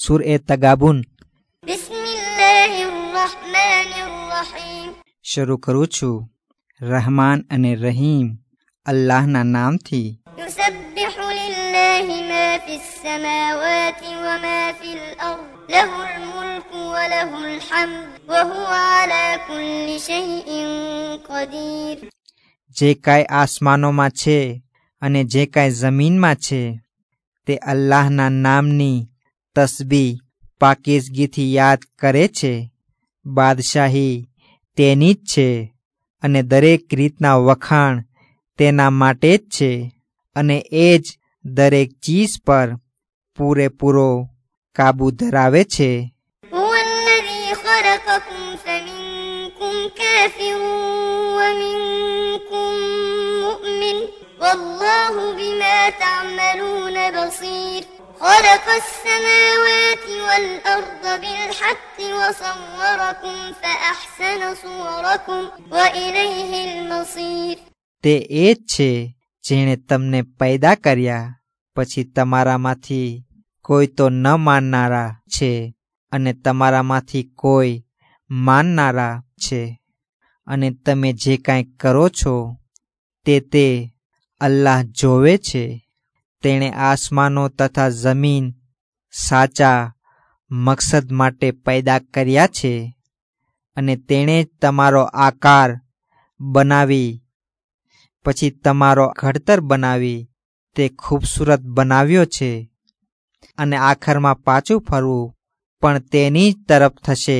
Sur'e Tagabun શરૂ કરું છું રહમાન અને રહીમ અલ્લાહના નામથી જે કાંઈ આસમાનોમાં છે અને જે કાંઈ જમીનમાં છે તે અલ્લાહના નામની તસબી પાકીઝગીથી યાદ કરે છે બાદશાહી તેની જ છે અને દરેક રીતના વખાણ તેના માટે જ છે અને એ જ દરેક ચીજ પર પૂરેપૂરો કાબુ ધરાવે છે هو الذي خلقكم فمنكم كافر ومنكم مؤمن والله بما تعملون بصير خلق السماوات والأرض بالحق وصوركم فأحسن صوركم وإليه المصير તે એ જ છે જેણે તમને પેદા કર્યા પછી તમારામાંથી કોઈ તો ન માનનારા છે અને તમારામાંથી કોઈ માનનારા છે અને તમે જે કાંઈ કરો છો તે તે અલ્લાહ જોવે છે તેણે આસમાનો તથા જમીન સાચા મકસદ માટે પેદા કર્યા છે અને તેણે જ તમારો આકાર બનાવી પછી તમારો ઘડતર બનાવી તે ખૂબસૂરત બનાવ્યો છે અને આખરમાં પાછું ફરવું પણ તેની જ તરફ થશે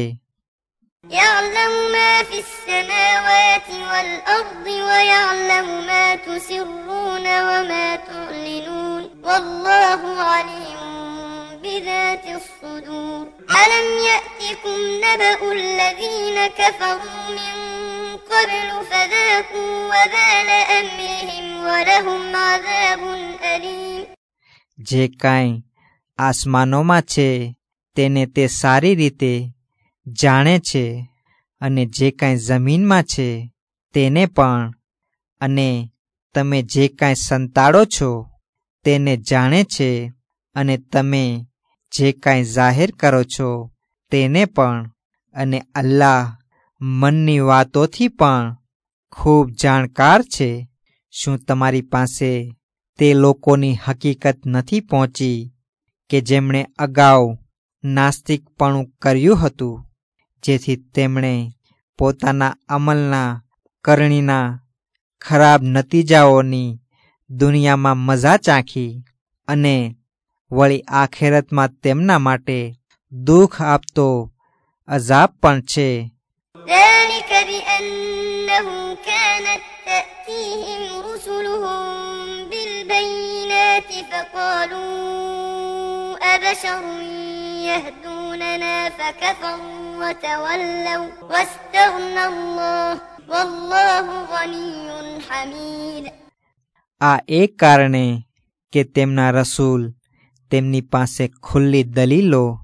يعلم ما في السماوات والأرض ويعلم ما تسرون وما تعلنون والله عليم بذات الصدور ألم يأتكم نبأ الذين كفروا من قبل فذاقوا وبال أمرهم ولهم عذاب أليم જે કાંઈ આસમાનોમાં છે તેને તે સારી રીતે જાણે છે અને જે કાંઈ જમીનમાં છે તેને પણ અને તમે જે કાંઈ સંતાડો છો તેને જાણે છે અને તમે જે કાંઈ જાહેર કરો છો તેને પણ અને અલ્લાહ મનની વાતોથી પણ ખૂબ જાણકાર છે. શું તમારી પાસે તે લોકોની હકીકત નથી પહોંચી કે જેમણે અગાઉ નાસ્તિકપણું કર્યું હતું, જેથી તેમણે પોતાના અમલના કરણીના ખરાબ નતીજાઓની દુનિયામાં મજા ચાખી અને વળી આખેરતમાં તેમના માટે દુઃખ આપતો અજાબ પણ છે ذلك بأنه كانت تأتيهم رسلهم بالبينات فقالوا أبشر يهدوننا فكفروا وتولوا واستغنى الله والله غني حميد આ એક કારણે કે તેમના રસૂલ તેમની પાસે ખુલ્લી દલીલો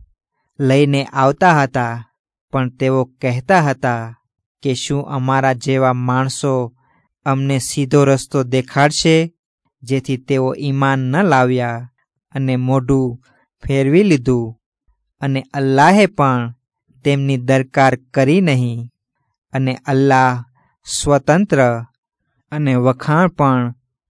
લઈને આવતા હતા, પણ તેઓ કહેતા હતા કે શું અમારા જેવા માણસો અમને સીધો રસ્તો દેખાડશે જેથી તેઓ ઈમાન ન લાવ્યા અને મોઢું ફેરવી લીધું અને અલ્લાહે પણ તેમની દરકાર કરી નહીં. અને અલ્લાહ સ્વતંત્ર અને વખાણ પણ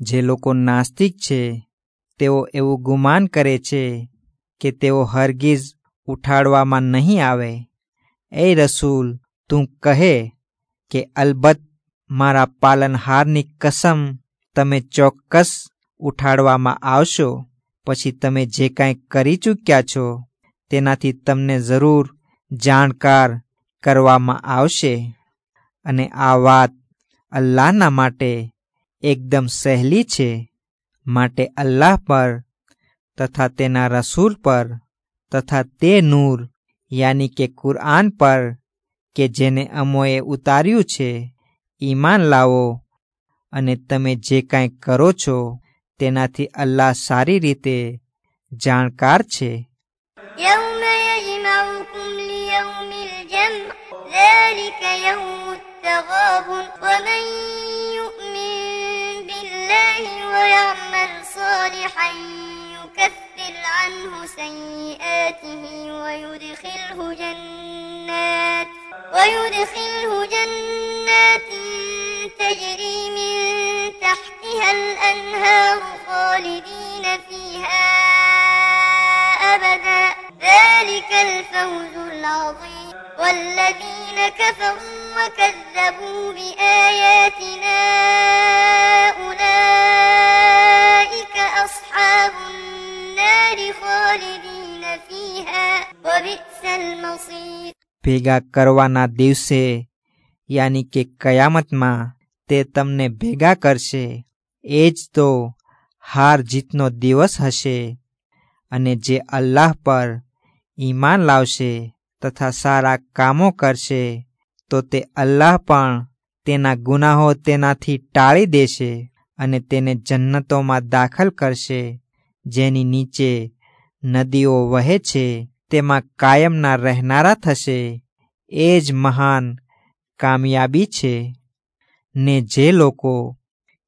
જે લોકો નાસ્તિક છે, તેઓ એવું ગુમાન કરે છે કે તેઓ હરગીઝ ઉઠાડવામાં નહીં આવે. એ રસૂલ, તું કહે કે અલબત્ત મારા પાલનહારની કસમ તમે ચોક્કસ ઉઠાડવામાં આવશો, પછી તમે જે કાંઈ કરી ચૂક્યા છો તેનાથી તમને જરૂર જાણકાર કરવામાં આવશે. અને આ વાત અલ્લાહના માટે એકદમ સહેલી છે માટે અલ્લાહ પર તથા તેના રસૂલ પર તથા તે નૂર યાની કે કુરઆન પર કે જેને અમોએ ઉતાર્યું છે ઈમાન લાવો અને તમે જે કાંઈ કરો છો તેનાથી અલ્લાહ સારી રીતે જાણકાર છે يوم يجمعكم ليوم الجمع ذلك يوم التغابن ومن يؤمن بالله ويعمل صالحا يكفر عنه سيئاته ويدخله جنات ويدخله جنات تجري من تحتها الأنهار خالدين فيها أبدا. ذلك الفوز العظيم. والذين كفروا وكذبوا بآياتنا أولئك أصحاب النار خالدين فيها وبئس المصير ભેગા કરવાના દિવસે યાની કે કયામતમાં તે તમને ભેગા કરશે એ જ તો હાર જીતનો દિવસ હશે અને જે અલ્લાહ પર ઈમાન લાવશે તથા સારા કામો કરશે તો તે અલ્લાહ પણ તેના ગુનાહો તેનાથી ટાળી દેશે અને તેને જન્નતોમાં દાખલ કરશે, જેની નીચે નદીઓ વહે છે, તેમાં કાયમના રહેનારા થશે. એ જ મહાન કામયાબી છે. ને જે લોકો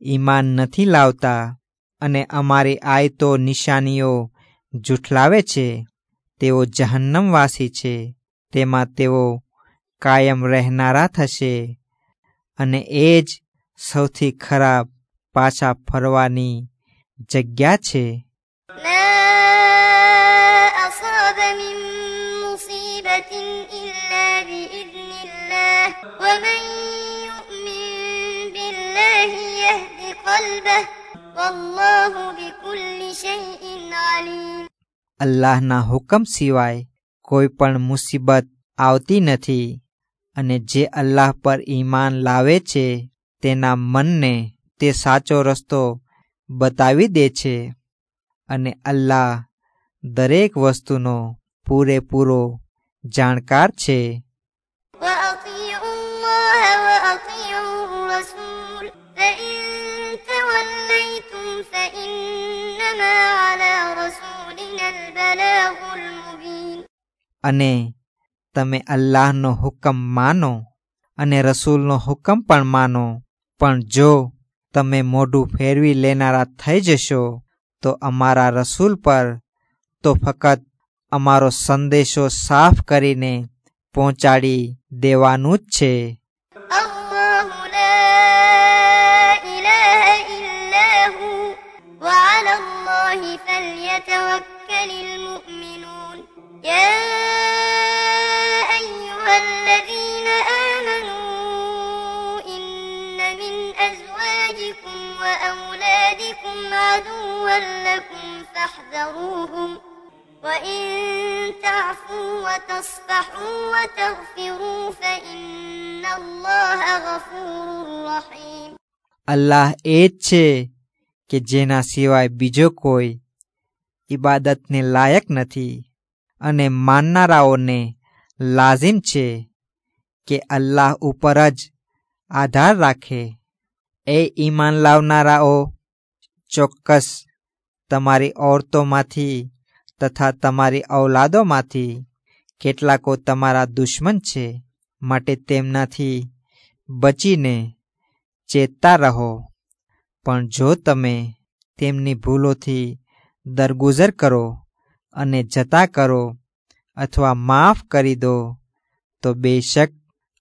ઈમાન નથી લાવતા અને અમારી આયતો નિશાનીઓ જૂઠલાવે છે, તેઓ જહન્નમવાસી છે. તેમાં તેઓ કાયમ રહેનારા થશે અને એ જ સૌથી ખરાબ પાછા ફરવાની જગ્યા છે ما أصاب من مصيبة إلا بإذن الله ومن يؤمن بالله يهد قلبه والله بكل شيء عليم અલ્લાહના હુકમ સિવાય કોઈ પણ મુસીબત આવતી નથી અને જે અલ્લાહ પર ઈમાન લાવે છે તેના મનને તે સાચો રસ્તો બતાવી દે છે. અને અલ્લાહ દરેક વસ્તુનો પૂરેપૂરો જાણકાર છે. અને તમે અલ્લાહનો હુકમ માનો અને રસૂલનો હુકમ પણ માનો પણ જો તમે મોઢું ફેરવી લેનારા થઈ જશો તો અમારા રસૂલ પર તો ફક્ત અમારો સંદેશો સાફ કરીને પહોંચાડી દેવાનું જ છે الله لا إله إلا هو وعلى الله فليتوكل المؤمنون يا أيها الذين آمنوا إن من أزواجكم وأولادكم عدوا لكم فاحذروهم وإن تعفوا وتصفحوا وتغفروا فإن الله غفور رحيم અલ્લાહ એ જ છે કે જેના સિવાય બીજો કોઈ ઇબાદતને લાયક નથી અને માનનારાઓને લાઝિમ છે કે અલ્લાહ ઉપર જ આધાર રાખે. એ ઈમાન લાવનારાઓ, ચોક્કસ તમારી ઓરતોમાંથી તથા તમારી ઔલાદોમાંથી કેટલાકો તમારા દુશ્મન છે, માટે તેમનાથી બચીને ચેતતા રહો. પણ જો તમે તેમની ભૂલોથી દરગુજર કરો અને જતા કરો અથવા માફ કરી દો, તો બેશક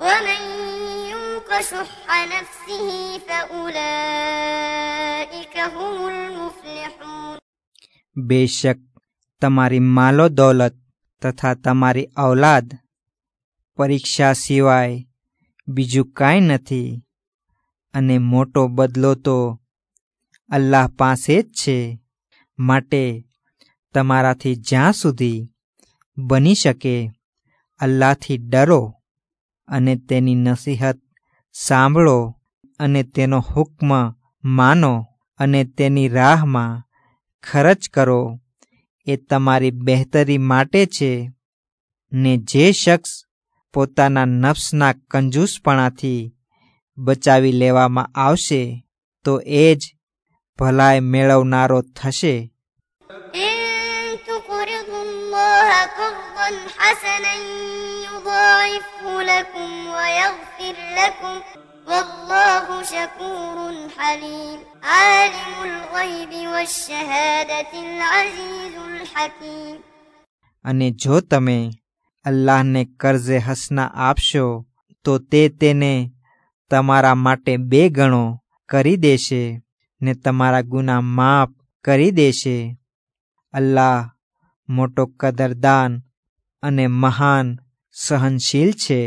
ومن يوق شح نفسه فأولئك هم المفلحون બેશક તમારી માલો દોલત તથા તમારી ઔલાદ પરીક્ષા સિવાય બીજું કાંઈ નથી અને મોટો બદલો તો અલ્લાહ પાસે જ છે માટે તમારાથી જ્યાં સુધી બની શકે અલ્લાહથી ડરો અને તેની નસીહત સાંભળો અને તેનો હુક્મ માનો અને તેની રાહમાં ખર્ચ કરો. એ તમારી બહેતરી માટે છે ને જે શખ્સ પોતાના નફ્સના કંજૂસપણાથી બચાવી લેવામાં આવશે તો એ જ ભલાઈ મેળવનારો થશે. قرضا حسنا يضاعفه لكم ويغفر لكم والله شكور حليم عالم الغيب والشهادة العزيز الحكيم અને જો તમે અલ્લાહને કર્જે હસના આપશો તો તે તેને તમારા માટે બે ગણો કરી દેશે ને તમારા ગુના માફ કરી દેશે અલ્લાહ મોટો કદરદાન અને મહાન સહનશીલ છે.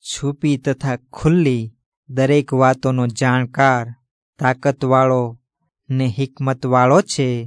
છુપી તથા ખુલ્લી દરેક વાતોનો જાણકાર તાકતવાળો ને હિકમતવાળો છે.